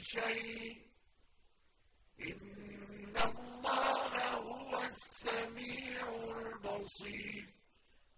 شيء. إن الله هو السميع البصير.